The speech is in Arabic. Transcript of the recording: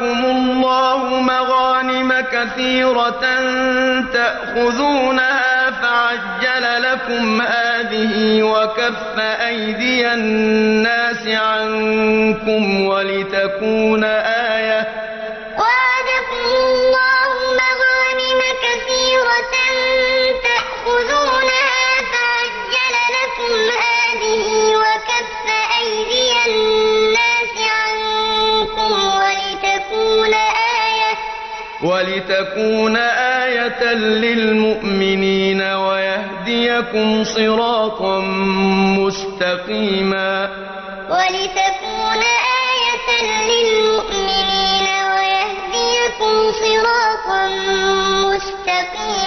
وَعَدَكُمُ اللَّهُ مَغَانِمَ كَثِيرَةً تَأْخُذُونَهَا فَعَجَّلَ لَكُمْ هَٰذِهِ وَكَفَّ أَيْدِيَ النَّاسِ عَنكُمْ وَلِتَكُونَ آيَةً وَلِتَكُونَ آيَةً لِّلْمُؤْمِنِينَ وَيَهْدِيَكُمْ صِرَاطًا مُّسْتَقِيمًا. وَلِتَكُونَ آيَةً لِّلْمُؤْمِنِينَ وَيَهْدِيَكُمْ صِرَاطًا مُّسْتَقِيمًا.